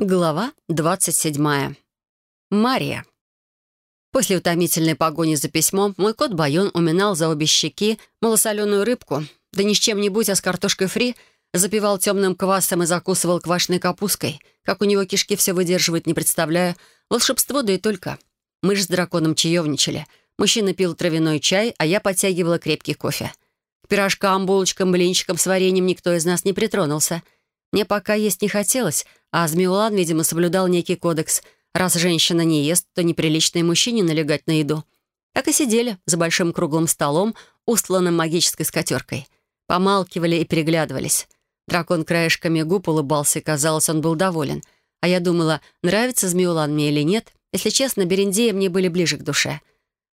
Глава 27. Мария. После утомительной погони за письмом мой кот Байон уминал за обе щеки малосоленую рыбку, да ни с чем-нибудь, а с картошкой фри, запивал темным квасом и закусывал квашеной капусткой. Как у него кишки все выдерживать, не представляю. Волшебство, да и только. Мы же с драконом чаевничали. Мужчина пил травяной чай, а я подтягивала крепкий кофе. К пирожкам, булочкам, блинчикам с вареньем никто из нас не притронулся — мне пока есть не хотелось, а Змеулан, видимо, соблюдал некий кодекс. Раз женщина не ест, то неприлично и мужчине налегать на еду. Так и сидели за большим круглым столом, устланным магической скатеркой. Помалкивали и переглядывались. Дракон краешками губ улыбался, и, казалось, он был доволен. А я думала, нравится Змеулан мне или нет. Если честно, Берендеи мне были ближе к душе.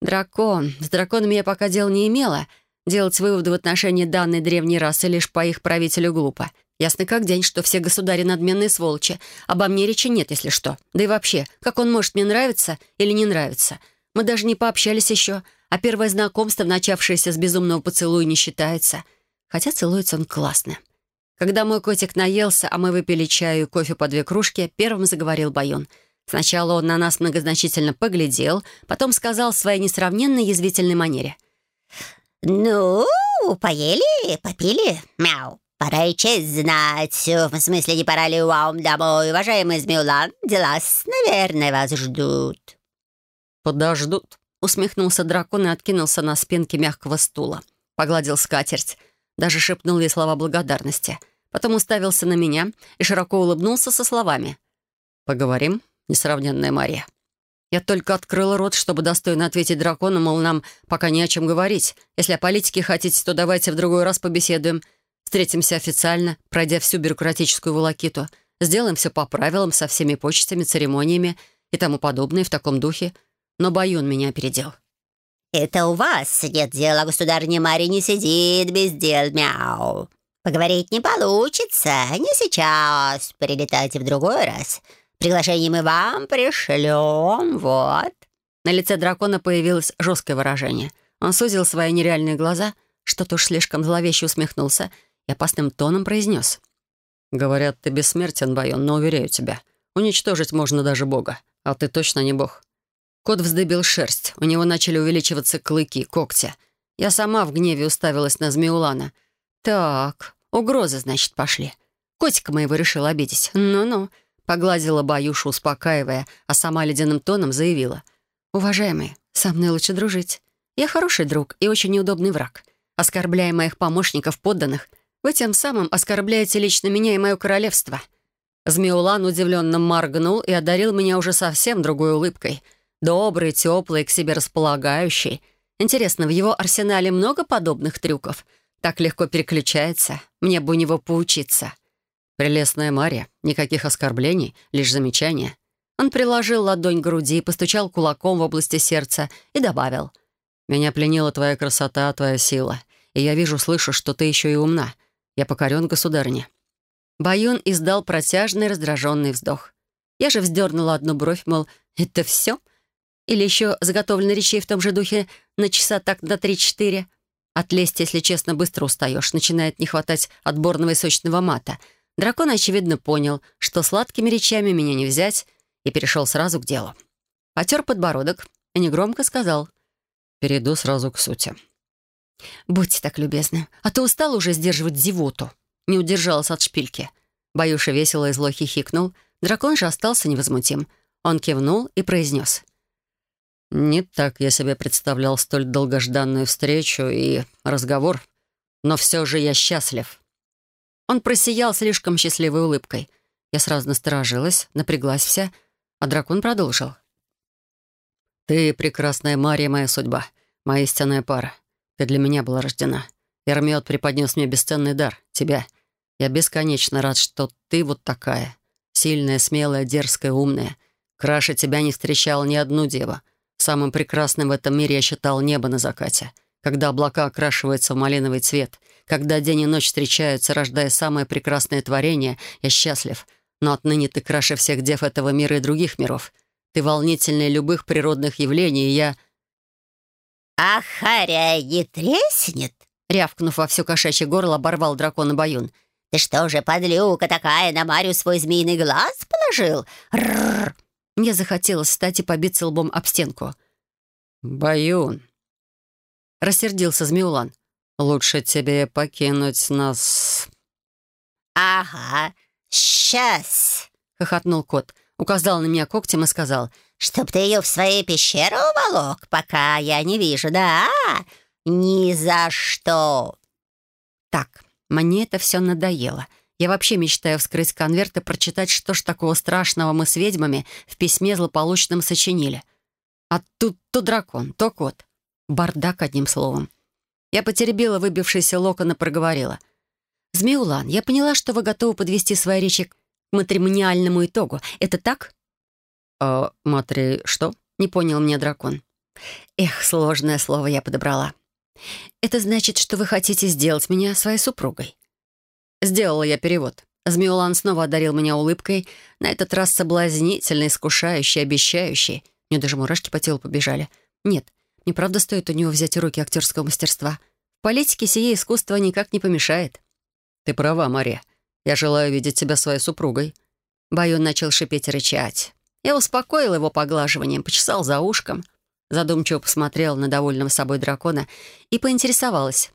Дракон. С драконами я пока дел не имела. Делать выводы в отношении данной древней расы лишь по их правителю глупо — Ясно как день, что все государи надменные сволочи. Обо мне речи нет, если что. Да и вообще, как он может мне нравиться или не нравиться? Мы даже не пообщались еще, а первое знакомство, начавшееся с безумного поцелуя, не считается. Хотя целуется он классно. Когда мой котик наелся, а мы выпили чаю и кофе по две кружки, первым заговорил Байон. Сначала он на нас многозначительно поглядел, потом сказал в своей несравненной язвительной манере. «Ну, поели, попили, мяу. «Пора и честь знать. В смысле, не пора ли вам домой, уважаемый Змеулан? Дела, наверное, вас ждут». «Подождут», — усмехнулся дракон и откинулся на спинке мягкого стула. Погладил скатерть, даже шепнул ей слова благодарности. Потом уставился на меня и широко улыбнулся со словами. «Поговорим, несравненная Мария». Я только открыла рот, чтобы достойно ответить дракону, мол, нам пока не о чем говорить. Если о политике хотите, то давайте в другой раз побеседуем. Встретимся официально, пройдя всю бюрократическую волокиту. Сделаем все по правилам, со всеми почестями, церемониями и тому подобное в таком духе. Но Баюн меня опередил. «Это у вас нет дела, государыня Мария не сидит без дел, мяу. Поговорить не получится, не сейчас. Прилетайте в другой раз. Приглашение мы вам пришлем, вот». На лице дракона появилось жесткое выражение. Он сузил свои нереальные глаза, что-то уж слишком зловеще усмехнулся и опасным тоном произнес. «Говорят, ты бессмертен, Байон, но уверяю тебя, уничтожить можно даже Бога, а ты точно не Бог». Кот вздыбил шерсть, у него начали увеличиваться клыки, когти. Я сама в гневе уставилась на Змеулана. «Так, угрозы, значит, пошли. Котика моего решил обидеть. Ну-ну». Погладила Баюшу, успокаивая, а сама ледяным тоном заявила. «Уважаемый, со мной лучше дружить. Я хороший друг и очень неудобный враг. Оскорбляя моих помощников, подданных — вы тем самым оскорбляете лично меня и мое королевство». Змеулан удивленно моргнул и одарил меня уже совсем другой улыбкой. Добрый, теплый, к себе располагающий. Интересно, в его арсенале много подобных трюков? Так легко переключается. Мне бы у него поучиться. «Прелестная Мария, никаких оскорблений, лишь замечания». Он приложил ладонь к груди, постучал кулаком в области сердца и добавил. «Меня пленила твоя красота, твоя сила. И я вижу, слышу, что ты еще и умна. Я покорен, государыня». Баюн издал протяжный раздраженный вздох. Я же вздернула одну бровь, мол, «Это все?» Или еще заготовлены речей в том же духе на часа так на три-четыре. От лести, если честно, быстро устаешь. Начинает не хватать отборного и сочного мата. Дракон, очевидно, понял, что сладкими речами меня не взять, и перешел сразу к делу. Потер подбородок и негромко сказал «Перейду сразу к сути. «Будьте так любезны, а то устал уже сдерживать зевоту». Не удержалась от шпильки. Баюша весело и зло хихикнул. Дракон же остался невозмутим. Он кивнул и произнес. «Не так я себе представлял столь долгожданную встречу и разговор, но все же я счастлив». Он просиял слишком счастливой улыбкой. Я сразу насторожилась, напряглась вся, а дракон продолжил. «Ты прекрасная Мария, моя судьба, моя истинная пара. Ты для меня была рождена. Эрмиот преподнес мне бесценный дар — тебя. Я бесконечно рад, что ты вот такая. Сильная, смелая, дерзкая, умная. Краше тебя не встречала ни одну дева. Самым прекрасным в этом мире я считал небо на закате. Когда облака окрашиваются в малиновый цвет, когда день и ночь встречаются, рождая самое прекрасное творение, я счастлив. Но отныне ты краше всех дев этого мира и других миров. Ты волнительнее любых природных явлений, и я «А харя не треснет?» Рявкнув во все кошачье горло, оборвал дракона Баюн. «Ты что же, подлюка такая, на Марию свой змеиный глаз положил? Рррр. Мне захотелось встать и побиться лбом об стенку. «Баюн!» Рассердился Змеулан. «Лучше тебе покинуть нас...» «Ага, сейчас!» — хохотнул кот. Указал на меня когтем и сказал. «Чтоб ты ее в свою пещеру уволок, пока я не вижу, да? Ни за что!» Так, мне это все надоело. Я вообще мечтаю вскрыть конверт и прочитать, что ж такого страшного мы с ведьмами в письме злополучном сочинили. А тут то дракон, то кот. Бардак, одним словом. Я потеребила выбившийся локон и проговорила. «Змеулан, я поняла, что вы готовы подвести свои речи к матримониальному итогу. Это так?» «А матри что?» — не понял меня дракон. Эх, сложное слово я подобрала. «Это значит, что вы хотите сделать меня своей супругой?» Сделала я перевод. Змеулан снова одарил меня улыбкой, на этот раз соблазнительной, искушающей, обещающей. Мне даже мурашки по телу побежали. Нет, мне правда стоит у него взять уроки актерского мастерства. В политике сие искусство никак не помешает. «Ты права, Мария. Я желаю видеть тебя своей супругой». Баюн начал шипеть и рычать. Я успокоил его поглаживанием, почесал за ушком, задумчиво посмотрел на довольного собой дракона и поинтересовалась.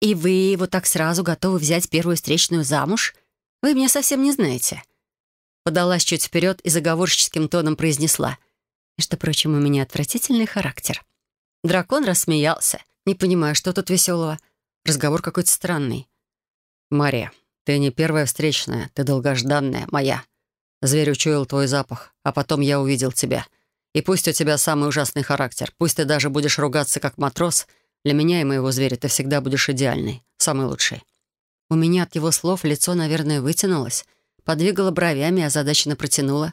«И вы его так сразу готовы взять первую встречную замуж? Вы меня совсем не знаете». Подалась чуть вперед и заговорческим тоном произнесла. «Между прочим, у меня отвратительный характер». Дракон рассмеялся. Не понимаю, что тут веселого. Разговор какой-то странный. «Мария, ты не первая встречная, ты долгожданная, моя. Зверь учуял твой запах, а потом я увидел тебя. И пусть у тебя самый ужасный характер, пусть ты даже будешь ругаться как матрос — для меня и моего зверя ты всегда будешь идеальной, самый лучший». У меня от его слов лицо, наверное, вытянулось, подвигало бровями, озадаченно протянула.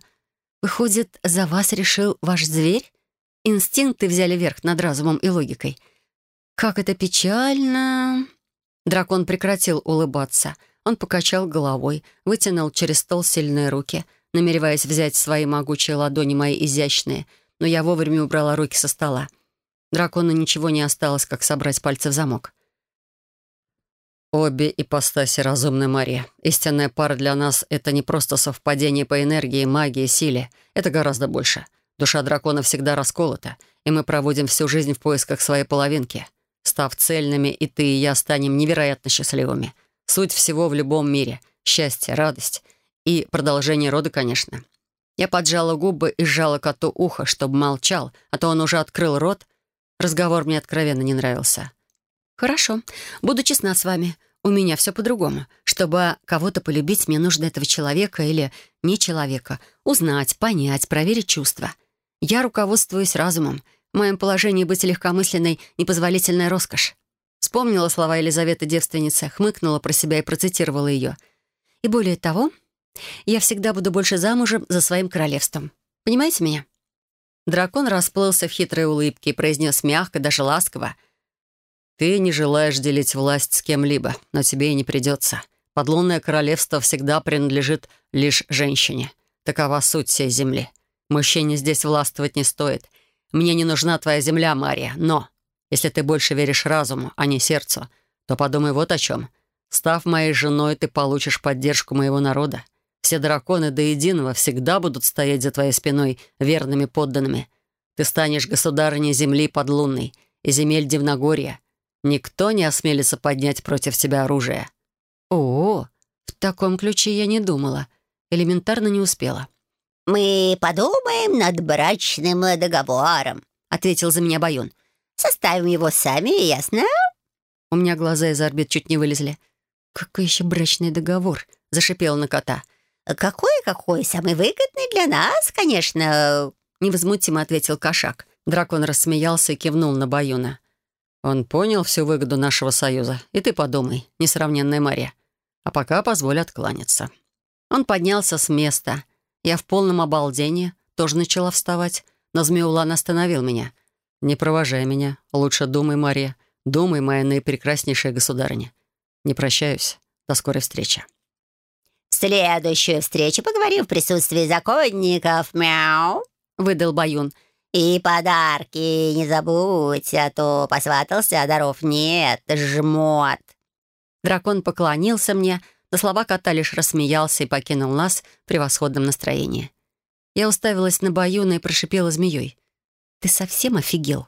«Выходит, за вас решил ваш зверь? Инстинкты взяли верх над разумом и логикой. Как это печально!» Дракон прекратил улыбаться. Он покачал головой, вытянул через стол сильные руки, намереваясь взять в свои могучие ладони мои изящные, но я вовремя убрала руки со стола. Дракону ничего не осталось, как собрать пальцы в замок. «Обе ипостаси разумны, Мария. Истинная пара для нас — это не просто совпадение по энергии, магии, силе. Это гораздо больше. Душа дракона всегда расколота, и мы проводим всю жизнь в поисках своей половинки. Став цельными, и ты, и я станем невероятно счастливыми. Суть всего в любом мире — счастье, радость и продолжение рода, конечно». Я поджала губы и сжала коту ухо, чтобы молчал, а то он уже открыл рот — Разговор мне откровенно не нравился. «Хорошо. Буду честна с вами. У меня все по-другому. Чтобы кого-то полюбить, мне нужно этого человека или не человека. Узнать, понять, проверить чувства. Я руководствуюсь разумом. В моем положении быть легкомысленной — непозволительная роскошь. Вспомнила слова Елизаветы девственницы, хмыкнула про себя и процитировала ее. И более того, я всегда буду больше замужем за своим королевством. Понимаете меня? Дракон расплылся в хитрой улыбке и произнес мягко, даже ласково. «Ты не желаешь делить власть с кем-либо, но тебе и не придется. Подлунное королевство всегда принадлежит лишь женщине. Такова суть всей земли. Мужчине здесь властвовать не стоит. Мне не нужна твоя земля, Мария, но если ты больше веришь разуму, а не сердцу, то подумай вот о чем. Став моей женой, ты получишь поддержку моего народа. Все драконы до единого всегда будут стоять за твоей спиной верными подданными. Ты станешь государыней земли подлунной и земель Дивногорья. Никто не осмелится поднять против тебя оружие». «О, в таком ключе я не думала. Элементарно не успела». «Мы подумаем над брачным договором», — ответил за меня Баюн. «Составим его сами, ясно?» У меня глаза из орбит чуть не вылезли. «Какой еще брачный договор?» — зашипел на кота. «Какой-какой? Самый выгодный для нас, конечно!» Невозмутимо ответил кошак. Дракон рассмеялся и кивнул на Баюна. «Он понял всю выгоду нашего союза. И ты подумай, несравненная Мария. А пока позволь откланяться». Он поднялся с места. Я в полном обалдении, тоже начала вставать, но Змеулан остановил меня. «Не провожай меня. Лучше думай, Мария. Думай, моя наипрекраснейшая государыня. Не прощаюсь. До скорой встречи». Следующую встречу поговорим в присутствии законников. Мяу!» — выдал Баюн. «И подарки не забудь, а то посватался, а даров нет, жмот». Дракон поклонился мне, На слова кота лишь рассмеялся и покинул нас в превосходном настроении. Я уставилась на Баюна и прошипела змеей. «Ты совсем офигел?»